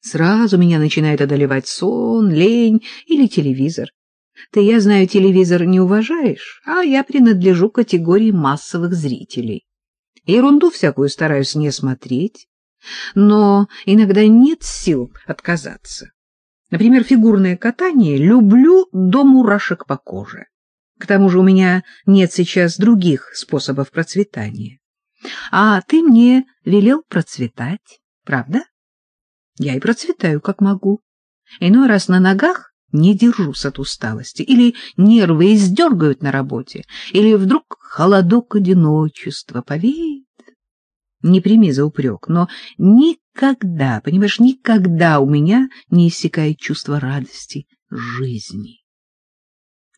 Сразу меня начинает одолевать сон, лень или телевизор. Ты, я знаю, телевизор не уважаешь, а я принадлежу к категории массовых зрителей. Ерунду всякую стараюсь не смотреть, но иногда нет сил отказаться. Например, фигурное катание люблю до мурашек по коже. К тому же у меня нет сейчас других способов процветания. А ты мне велел процветать, правда? Я и процветаю, как могу. Иной раз на ногах не держусь от усталости, или нервы издергают на работе, или вдруг холодок одиночества повеет. Не прими за упрек, но никогда, понимаешь, никогда у меня не иссякает чувство радости жизни.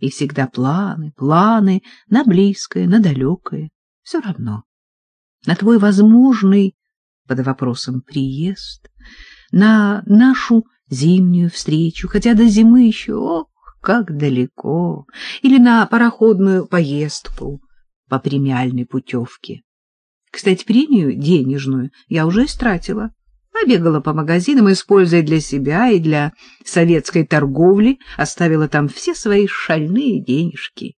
И всегда планы, планы на близкое, на далекое, все равно. На твой возможный, под вопросом, приезд, на нашу зимнюю встречу, хотя до зимы еще, ох, как далеко, или на пароходную поездку по премиальной путевке. Кстати, премию денежную я уже истратила. Побегала по магазинам, используя для себя и для советской торговли, оставила там все свои шальные денежки.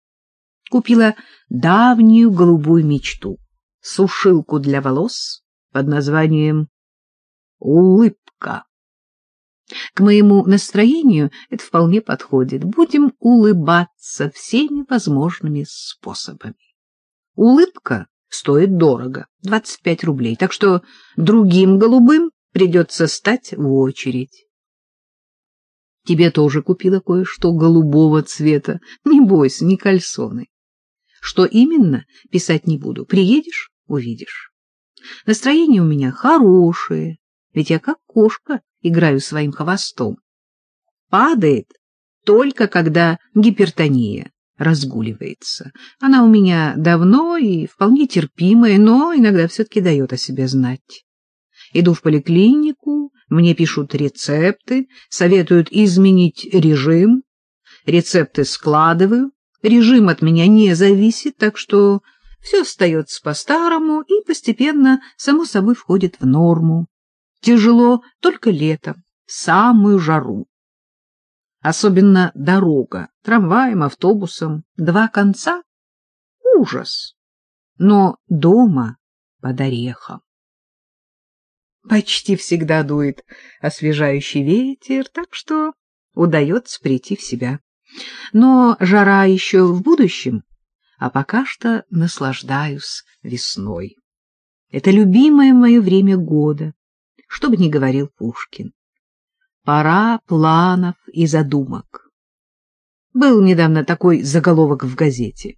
Купила давнюю голубую мечту — сушилку для волос под названием «Улыбка». К моему настроению это вполне подходит. Будем улыбаться всеми возможными способами. Улыбка стоит дорого, 25 рублей, так что другим голубым придется стать в очередь. Тебе тоже купила кое-что голубого цвета. Не бойся, не кальсоны. Что именно, писать не буду. Приедешь — увидишь. Настроение у меня хорошее, ведь я как кошка играю своим хвостом. Падает только когда гипертония разгуливается. Она у меня давно и вполне терпимая, но иногда все-таки дает о себе знать. Иду в поликлинику, мне пишут рецепты, советуют изменить режим, рецепты складываю, режим от меня не зависит, так что все остается по-старому и постепенно само собой входит в норму. Тяжело только летом, самую жару. Особенно дорога, трамваем, автобусом, два конца — ужас. Но дома под орехом. Почти всегда дует освежающий ветер, так что удается прийти в себя. Но жара еще в будущем, а пока что наслаждаюсь весной. Это любимое мое время года, что бы ни говорил Пушкин. Пора планов и задумок. Был недавно такой заголовок в газете.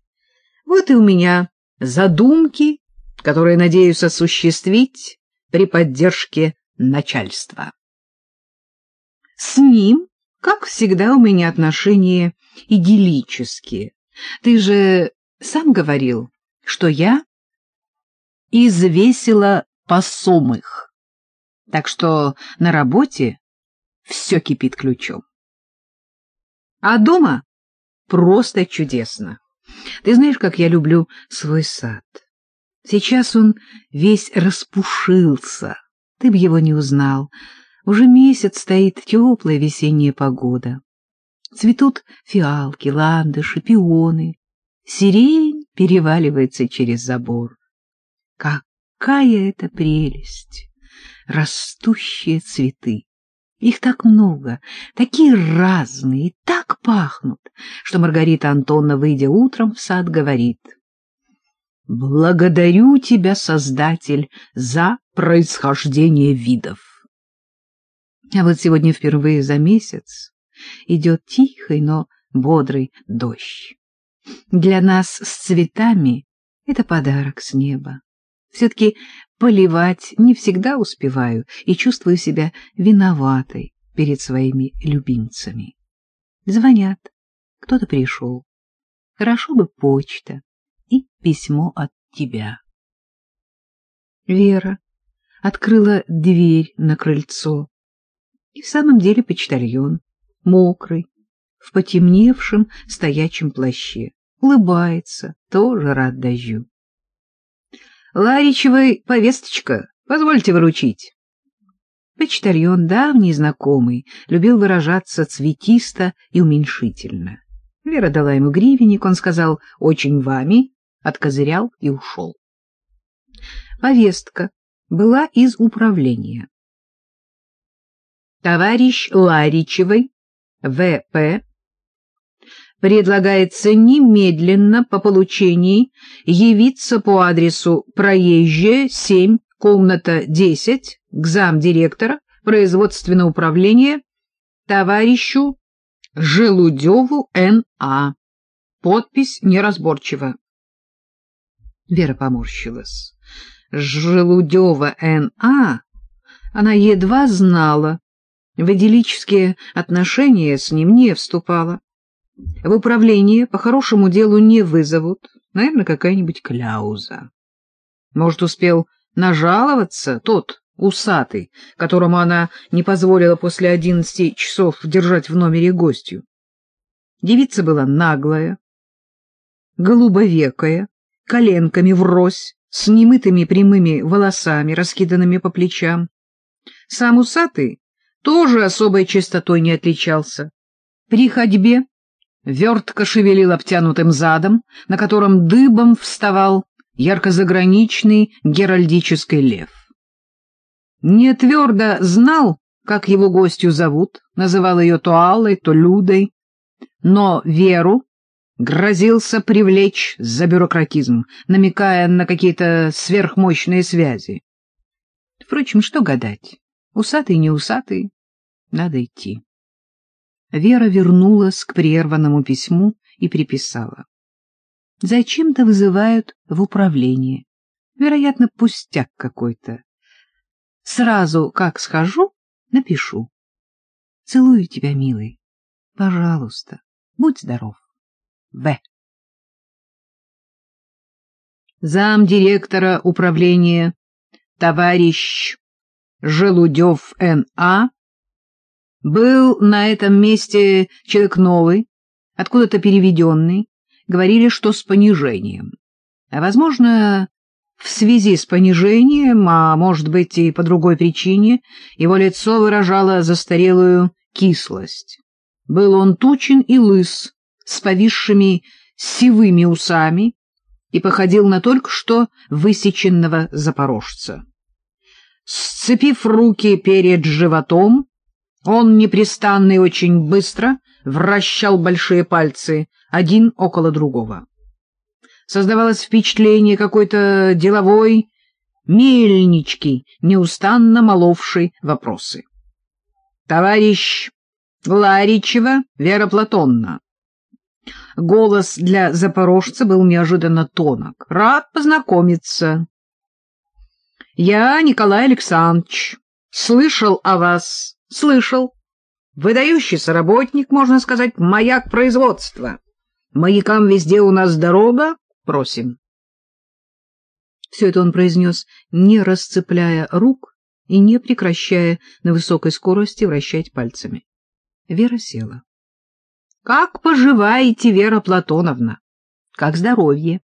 Вот и у меня задумки, которые надеюсь осуществить при поддержке начальства. С ним, как всегда, у меня отношения идиллические. Ты же сам говорил, что я извесила посомых. Так что на работе все кипит ключом. А дома просто чудесно. Ты знаешь, как я люблю свой сад. Сейчас он весь распушился. Ты б его не узнал. Уже месяц стоит теплая весенняя погода. Цветут фиалки, ландыши, пионы. Сирень переваливается через забор. Какая это прелесть! Растущие цветы. Их так много, такие разные и так пахнут, что Маргарита Антонна, выйдя утром в сад, говорит «Благодарю тебя, Создатель, за происхождение видов». А вот сегодня впервые за месяц идет тихий, но бодрый дождь. Для нас с цветами это подарок с неба. Все-таки поливать не всегда успеваю и чувствую себя виноватой перед своими любимцами. Звонят, кто-то пришел. Хорошо бы почта и письмо от тебя. Вера открыла дверь на крыльцо. И в самом деле почтальон, мокрый, в потемневшем стоячем плаще, улыбается, тоже рад дождю. Ларичевой повесточка, позвольте выручить. Почтальон, давний знакомый, любил выражаться цветисто и уменьшительно. Вера дала ему гривенник, он сказал «очень вами», откозырял и ушел. Повестка была из управления. Товарищ Ларичевой, В.П., предлагается немедленно по получении явиться по адресу Проезжая, 7, комната 10, к замдиректора производственного управления товарищу Желудеву Н.А. Подпись неразборчива. Вера поморщилась. Желудева Н.А. она едва знала, в идиллические отношения с ним не вступала. В управление по хорошему делу не вызовут, наверное, какая-нибудь кляуза. Может, успел нажаловаться тот усатый, которому она не позволила после одиннадцати часов держать в номере гостью. Девица была наглая, голубовекая, коленками врозь, с немытыми прямыми волосами, раскиданными по плечам. Сам усатый тоже особой чистотой не отличался. При ходьбе вертко шевелил обтянутым задом, на котором дыбом вставал ярко-заграничный геральдический лев. Не твердо знал, как его гостью зовут, называл ее то Аллой, то Людой, но Веру грозился привлечь за бюрократизм, намекая на какие-то сверхмощные связи. Впрочем, что гадать, усатый не усатый, надо идти. Вера вернулась к прерванному письму и приписала. Зачем-то вызывают в управление. Вероятно, пустяк какой-то. Сразу, как схожу, напишу. Целую тебя, милый. Пожалуйста, будь здоров. В. Зам директора управления товарищ Желудев Н.А. Был на этом месте человек новый, откуда-то переведенный, говорили, что с понижением. А, возможно, в связи с понижением, а может быть и по другой причине, его лицо выражало застарелую кислость. Был он тучен и лыс, с повисшими сивыми усами, и походил на только что высеченного запорожца. Сцепив руки перед животом, он непрестанно и очень быстро вращал большие пальцы, один около другого. Создавалось впечатление какой-то деловой мельнички, неустанно моловшей вопросы. «Товарищ Ларичева Вера Платонна». Голос для запорожца был неожиданно тонок. «Рад познакомиться». «Я Николай Александрович. Слышал о вас Слышал. Выдающийся работник, можно сказать, маяк производства. Маякам везде у нас дорога. Просим. Все это он произнес, не расцепляя рук и не прекращая на высокой скорости вращать пальцами. Вера села. — Как поживаете, Вера Платоновна? Как здоровье?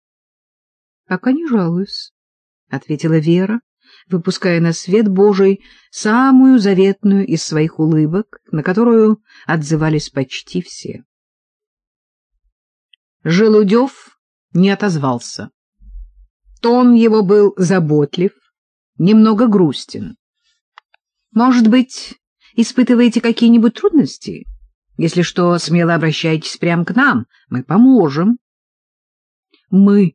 — Пока не жалуюсь, — ответила Вера, выпуская на свет Божий самую заветную из своих улыбок, на которую отзывались почти все. Желудев не отозвался. Тон его был заботлив, немного грустен. «Может быть, испытываете какие-нибудь трудности? Если что, смело обращайтесь прямо к нам, мы поможем». «Мы,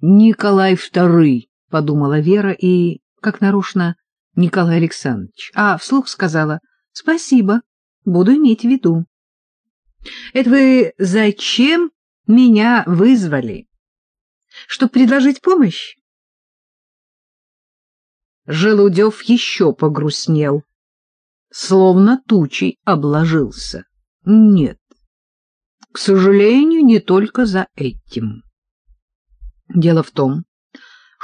Николай Второй», — подумала Вера и как нарочно Николай Александрович, а вслух сказала «Спасибо, буду иметь в виду». «Это вы зачем меня вызвали? Чтоб предложить помощь?» Желудев еще погрустнел, словно тучей обложился. Нет, к сожалению, не только за этим. Дело в том,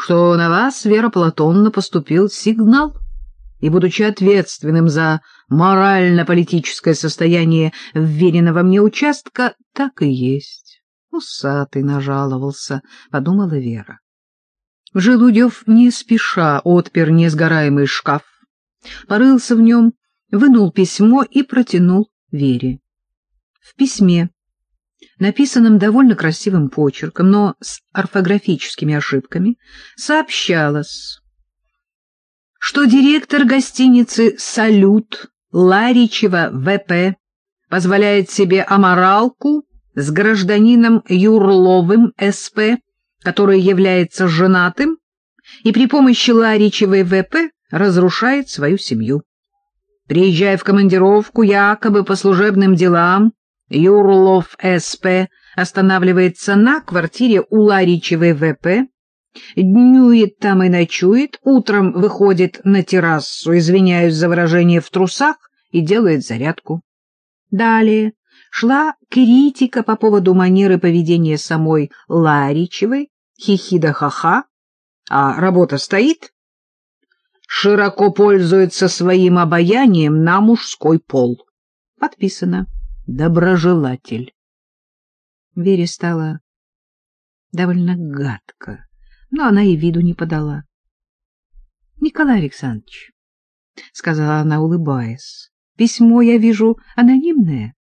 что на вас, Вера Платонна, поступил сигнал, и, будучи ответственным за морально-политическое состояние вверенного мне участка, так и есть. Усатый нажаловался, — подумала Вера. Желудев не спеша отпер несгораемый шкаф, порылся в нем, вынул письмо и протянул Вере. В письме, написанном довольно красивым почерком, но с орфографическими ошибками, сообщалось, что директор гостиницы «Салют» Ларичева В.П. позволяет себе аморалку с гражданином Юрловым С.П., который является женатым и при помощи Ларичевой В.П. разрушает свою семью. Приезжая в командировку якобы по служебным делам, Юрлов С.П. останавливается на квартире у Ларичевой В.П., днюет там и ночует, утром выходит на террасу, извиняюсь за выражение, в трусах и делает зарядку. Далее шла критика по поводу манеры поведения самой Ларичевой, хихида-ха-ха, а работа стоит, широко пользуется своим обаянием на мужской пол. Подписано «Доброжелатель». Вере стало довольно гадко, но она и виду не подала. — Николай Александрович, — сказала она, улыбаясь, — письмо, я вижу, анонимное.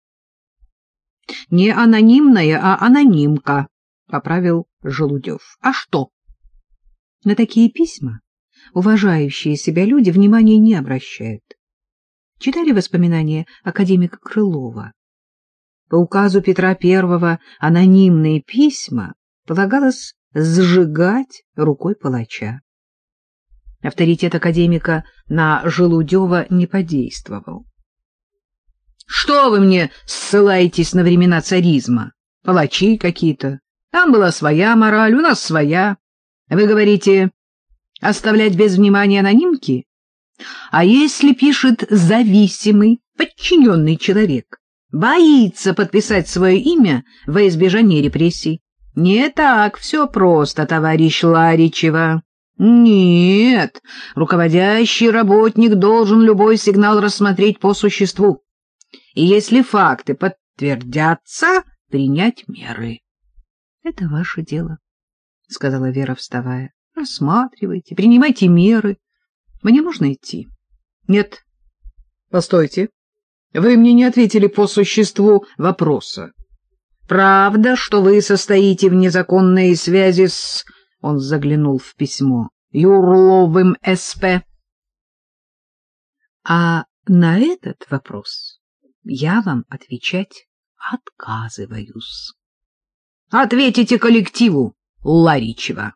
— Не анонимное, а анонимка, — поправил Желудев. — А что? На такие письма уважающие себя люди внимания не обращают. Читали воспоминания академика Крылова? По указу Петра I анонимные письма полагалось сжигать рукой палача. Авторитет академика на Желудева не подействовал. — Что вы мне ссылаетесь на времена царизма? Палачи какие-то. Там была своя мораль, у нас своя. Вы говорите, оставлять без внимания анонимки? А если пишет зависимый, подчиненный человек, боится подписать свое имя во избежание репрессий? Не так все просто, товарищ Ларичева. Нет, руководящий работник должен любой сигнал рассмотреть по существу. И если факты подтвердятся, принять меры. — Это ваше дело, — сказала Вера, вставая. — Рассматривайте, принимайте меры. Мне можно идти? — Нет. — Постойте. Вы мне не ответили по существу вопроса. Правда, что вы состоите в незаконной связи с... Он заглянул в письмо. Юрловым СП. А на этот вопрос я вам отвечать отказываюсь. Ответите коллективу, Ларичева.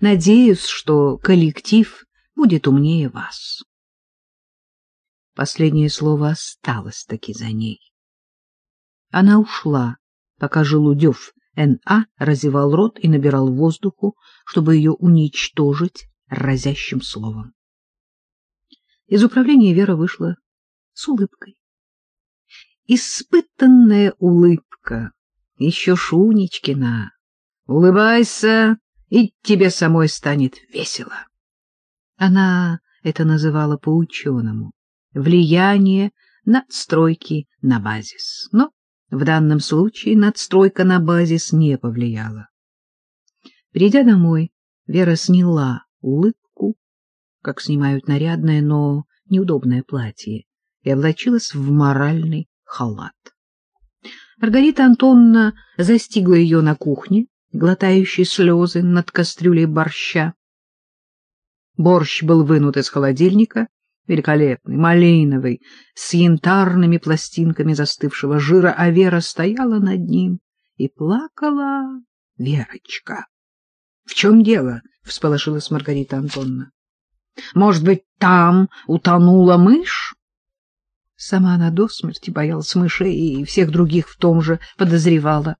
Надеюсь, что коллектив будет умнее вас. Последнее слово осталось таки за ней. Она ушла, пока Желудев Н.А. разевал рот и набирал воздуху, чтобы ее уничтожить разящим словом. Из управления Вера вышла с улыбкой. Испытанная улыбка, еще Шунечкина. Улыбайся, и тебе самой станет весело. Она это называла по-ученому — влияние надстройки на базис. Но в данном случае надстройка на базис не повлияла. Придя домой, Вера сняла улыбку, как снимают нарядное, но неудобное платье, и облачилась в моральный халат. Маргарита Антоновна застигла ее на кухне, глотающей слезы над кастрюлей борща. Борщ был вынут из холодильника, великолепный, малиновый, с янтарными пластинками застывшего жира, а Вера стояла над ним и плакала. — Верочка! — В чем дело? — всполошилась Маргарита Антоновна. — Может быть, там утонула мышь? Сама она до смерти боялась мышей и всех других в том же подозревала.